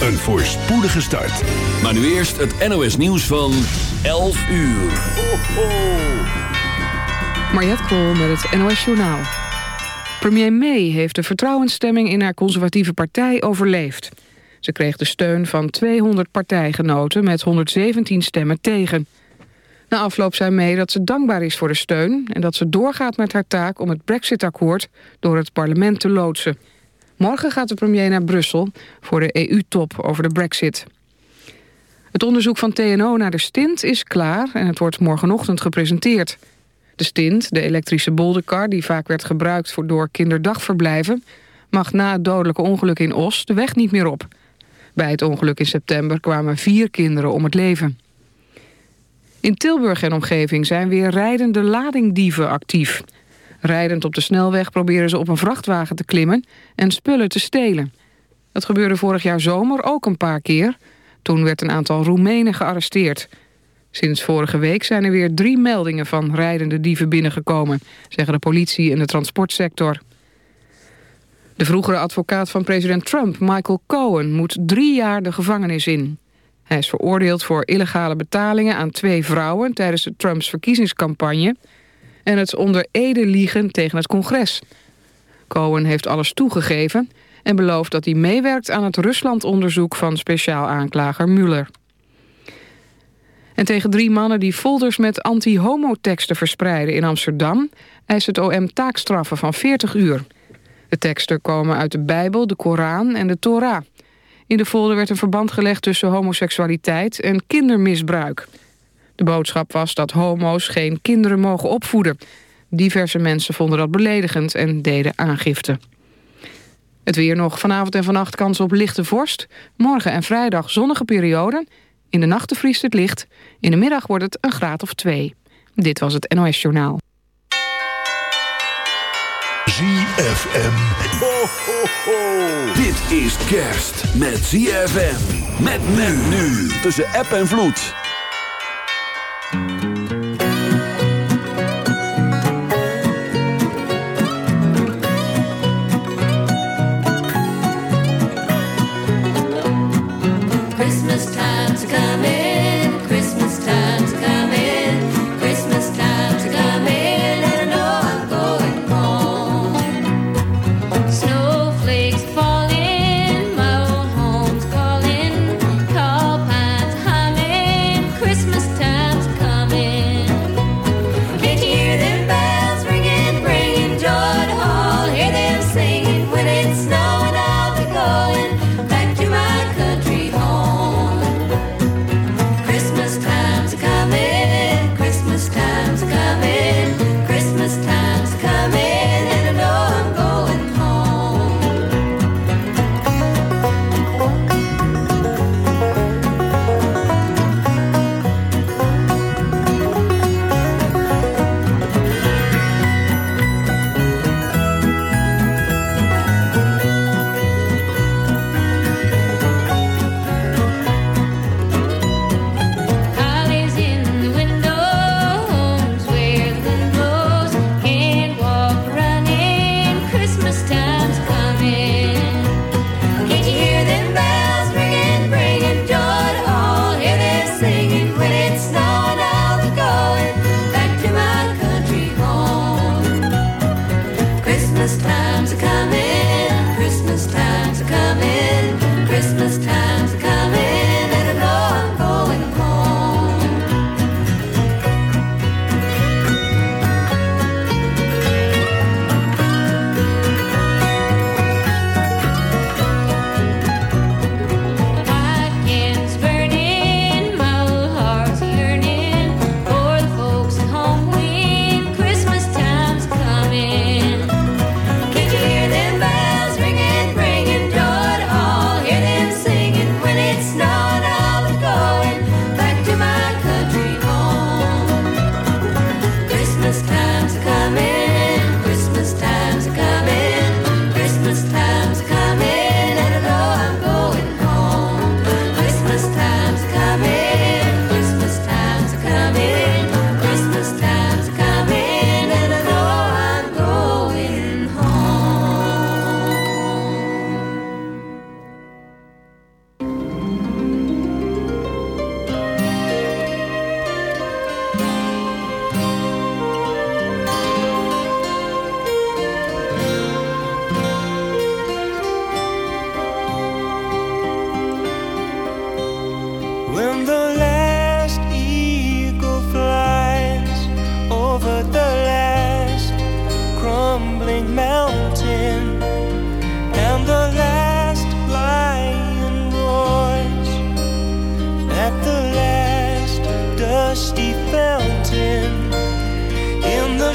een voorspoedige start. Maar nu eerst het NOS nieuws van 11 uur. Ho, ho. Mariette Kool met het NOS Journaal. Premier May heeft de vertrouwensstemming in haar conservatieve partij overleefd. Ze kreeg de steun van 200 partijgenoten met 117 stemmen tegen. Na afloop zei May dat ze dankbaar is voor de steun... en dat ze doorgaat met haar taak om het Brexit-akkoord door het parlement te loodsen. Morgen gaat de premier naar Brussel voor de EU-top over de Brexit. Het onderzoek van TNO naar de stint is klaar en het wordt morgenochtend gepresenteerd. De stint, de elektrische bolderkar die vaak werd gebruikt voor door kinderdagverblijven... mag na het dodelijke ongeluk in Os de weg niet meer op. Bij het ongeluk in september kwamen vier kinderen om het leven. In Tilburg en omgeving zijn weer rijdende ladingdieven actief. Rijdend op de snelweg proberen ze op een vrachtwagen te klimmen en spullen te stelen. Dat gebeurde vorig jaar zomer ook een paar keer. Toen werd een aantal Roemenen gearresteerd. Sinds vorige week zijn er weer drie meldingen van rijdende dieven binnengekomen... zeggen de politie en de transportsector. De vroegere advocaat van president Trump, Michael Cohen... moet drie jaar de gevangenis in. Hij is veroordeeld voor illegale betalingen aan twee vrouwen... tijdens de Trumps verkiezingscampagne... en het onder ede liegen tegen het congres. Cohen heeft alles toegegeven en belooft dat hij meewerkt aan het Ruslandonderzoek van speciaal aanklager Mueller. En tegen drie mannen die folders met anti-homo-teksten verspreiden in Amsterdam... eist het OM taakstraffen van 40 uur. De teksten komen uit de Bijbel, de Koran en de Torah. In de folder werd een verband gelegd tussen homoseksualiteit en kindermisbruik. De boodschap was dat homo's geen kinderen mogen opvoeden. Diverse mensen vonden dat beledigend en deden aangifte. Het weer nog vanavond en vannacht kans op lichte vorst. Morgen en vrijdag zonnige perioden. In de nachten vriest het licht. In de middag wordt het een graad of twee. Dit was het NOS Journaal. ZFM. Ho, ho, ho. Dit is kerst met ZFM. Met men nu. Tussen app en vloed. Christmas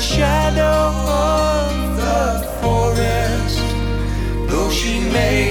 shadow of the forest, though she may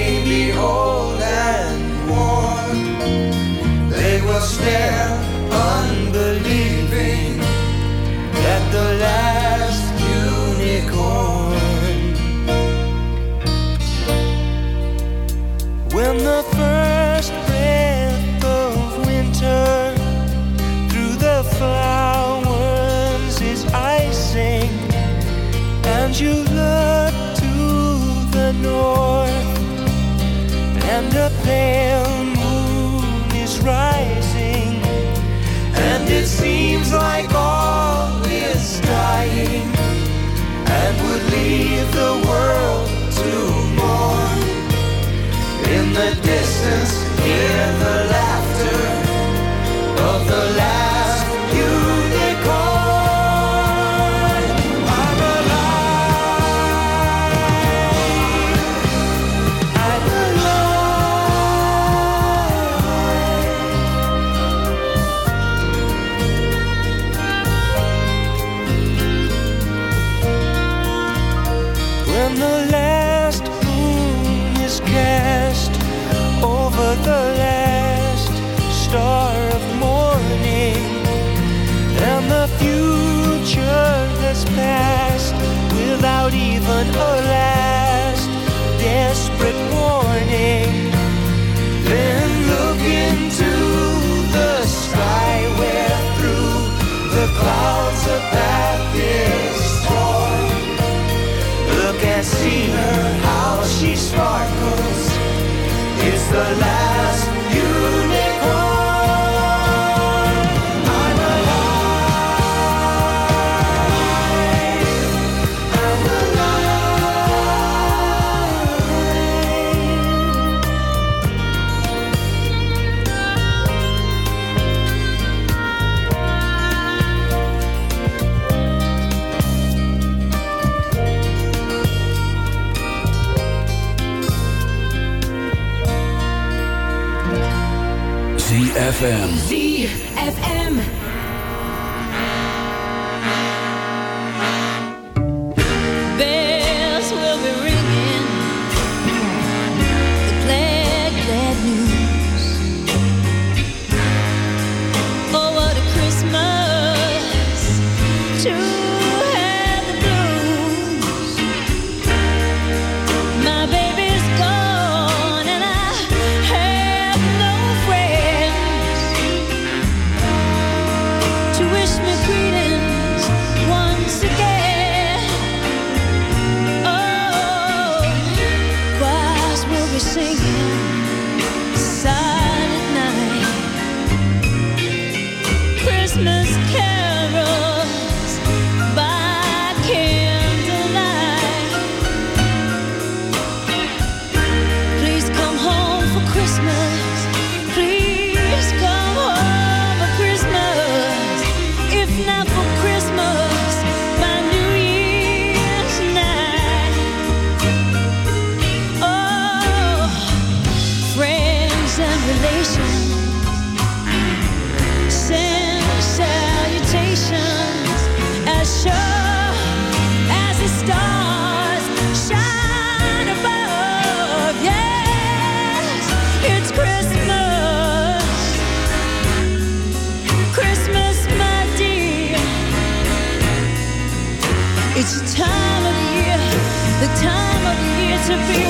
to be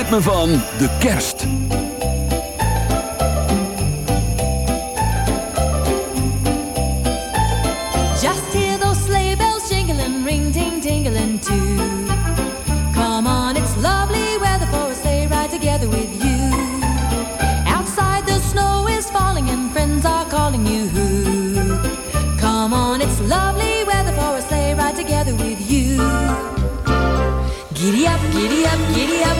ritme van de kerst. Just hear those sleigh bells jingling, ring ting tingling too. Come on, it's lovely weather for a sleigh ride together with you. Outside the snow is falling and friends are calling you. Come on, it's lovely weather for a sleigh ride together with you. Giddy up, giddy up, giddy up,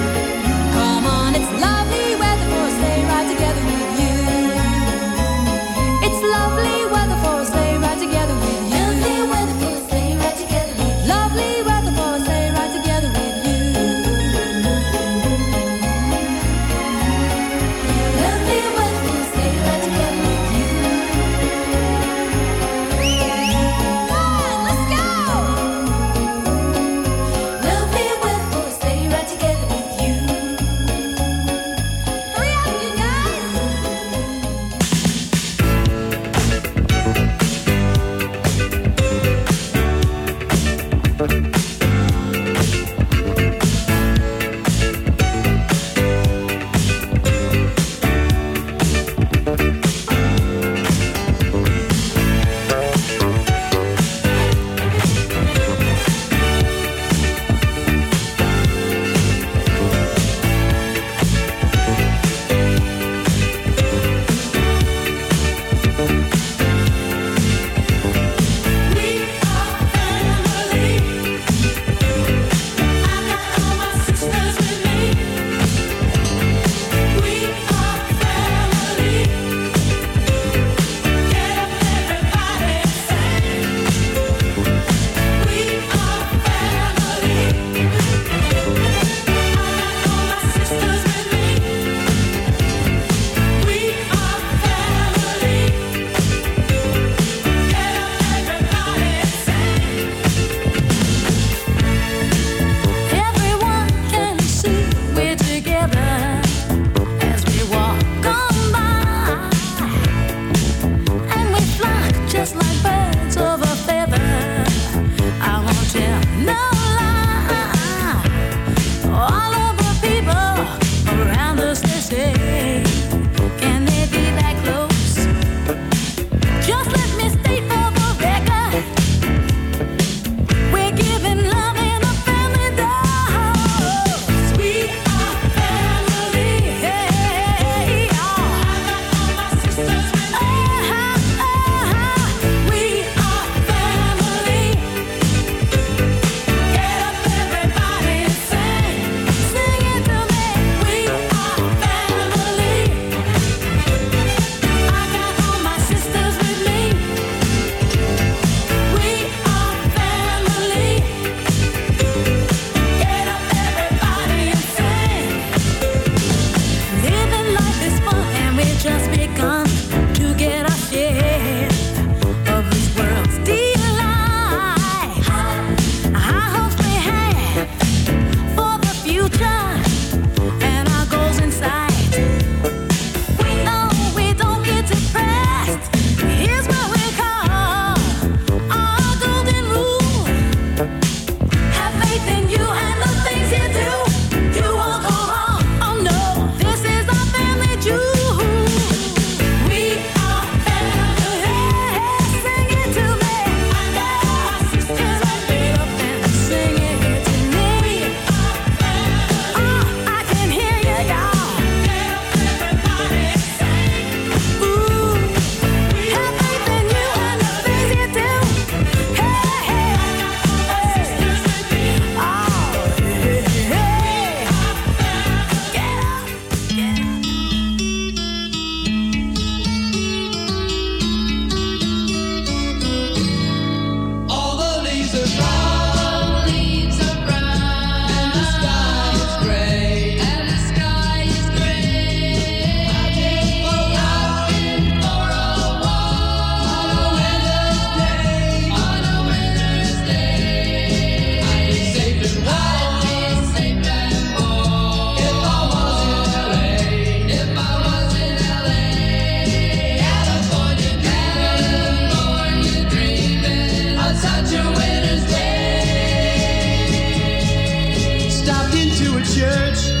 church.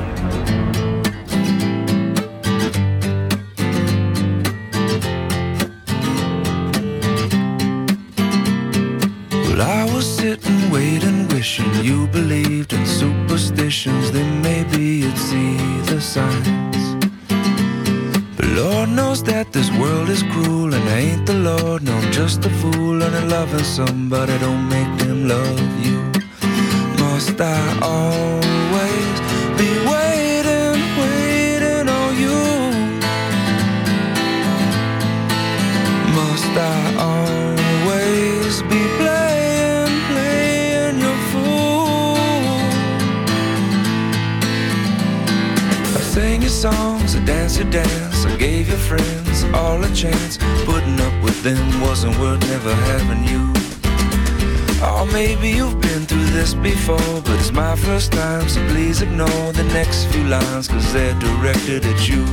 but I don't cause they're directed at you?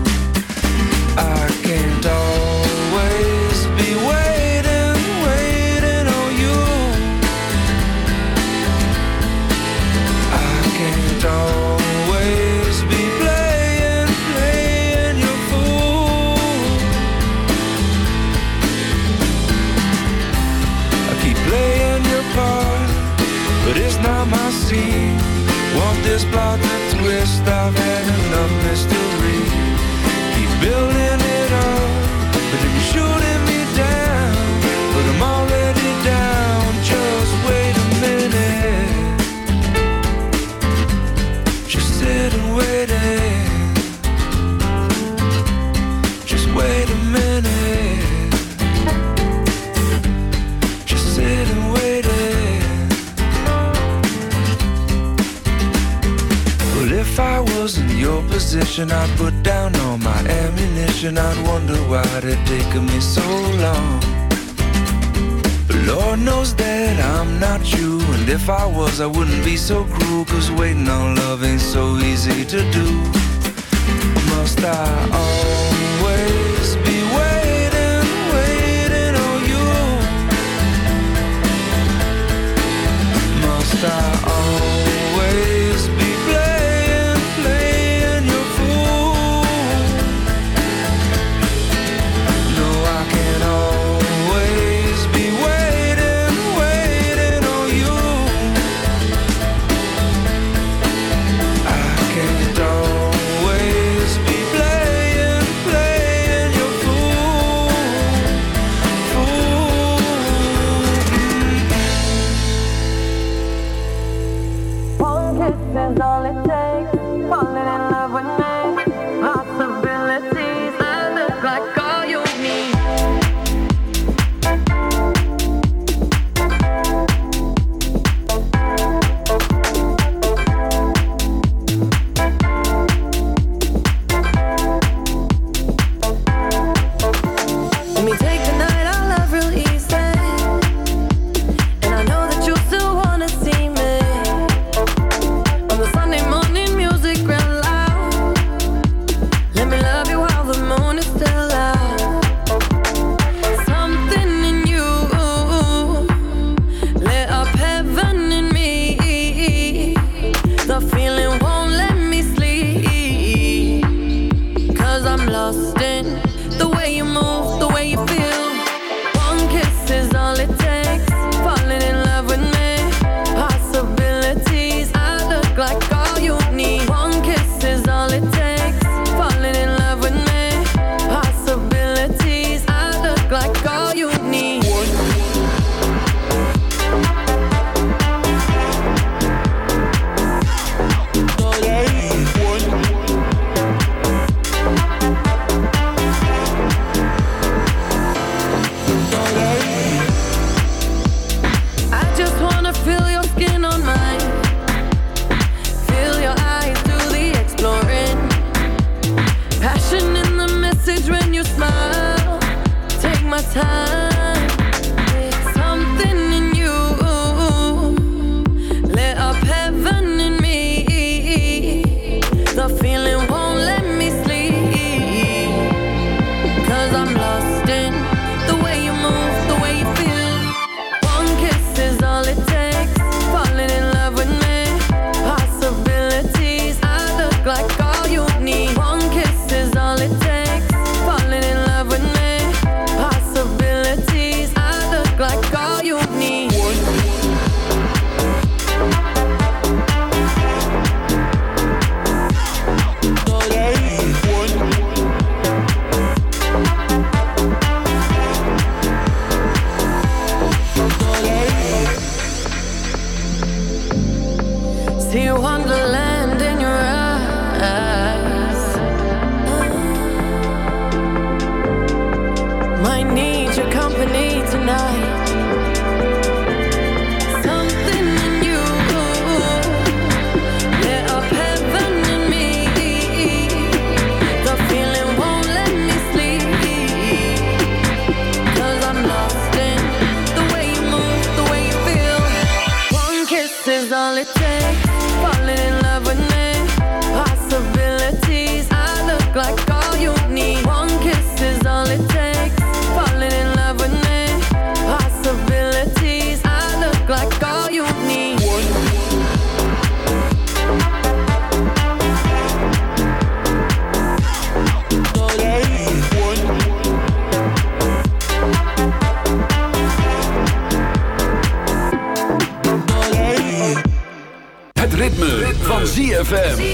sitting waiting. Just wait a minute. Just sitting waiting. Well, if I wasn't your position, I'd put down all my ammunition. I'd wonder why it taken me so long. Lord knows that I'm not you And if I was I wouldn't be so cruel Cause waiting on love ain't so easy to do. Must I always be waiting, waiting on you? Must I ZFM.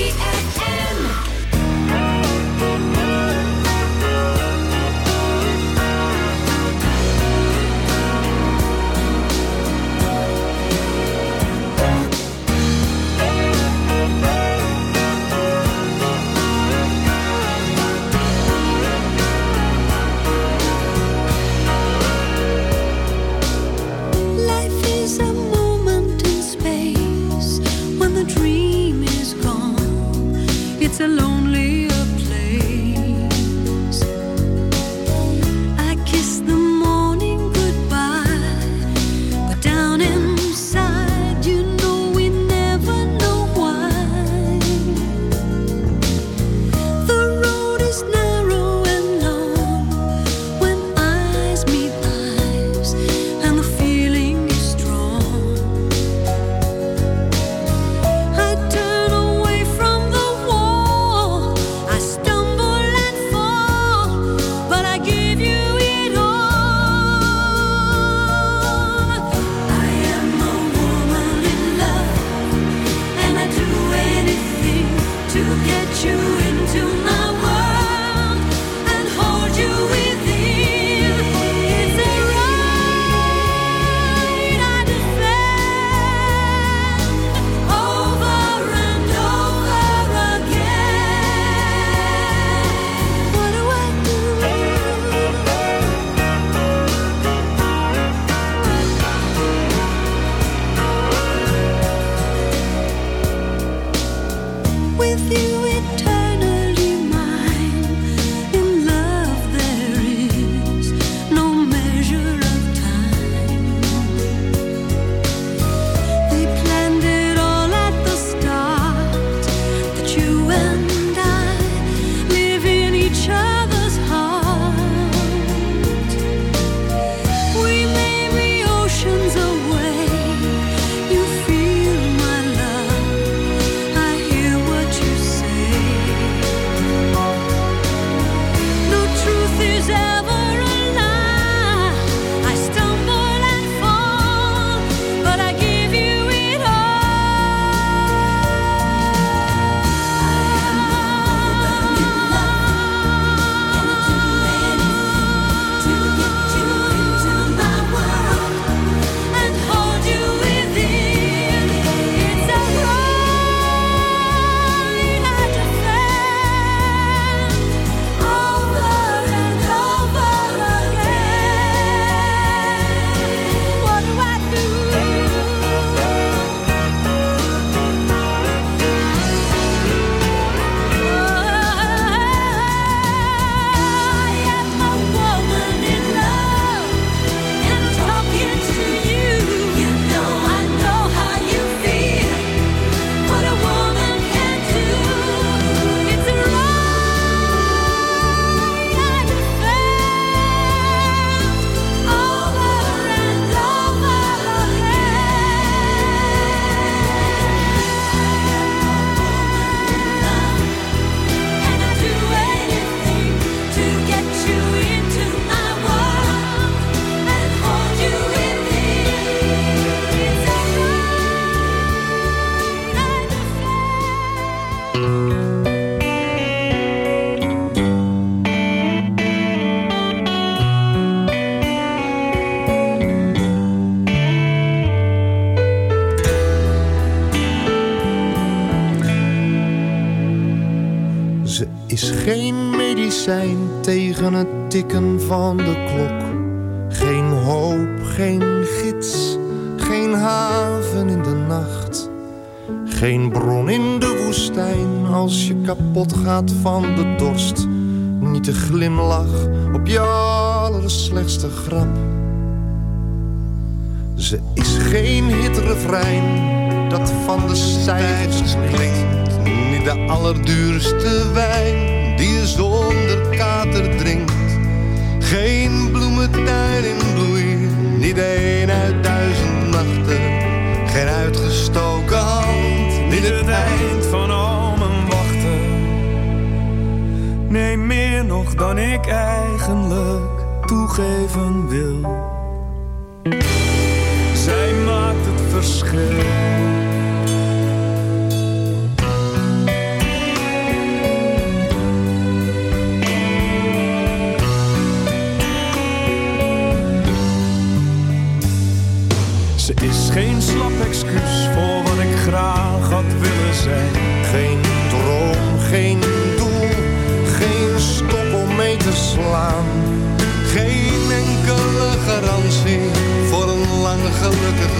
van de dorst. Niet de glimlach op je allerslechtste grap. Ze is geen hitrefrein dat van de cijfers klinkt. Niet de allerduurste wijn die je zonder kater drinkt. Geen bloemen dan ik eigenlijk toegeven wil. Zij maakt het verschil.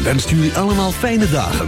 3FM wenst jullie allemaal fijne dagen.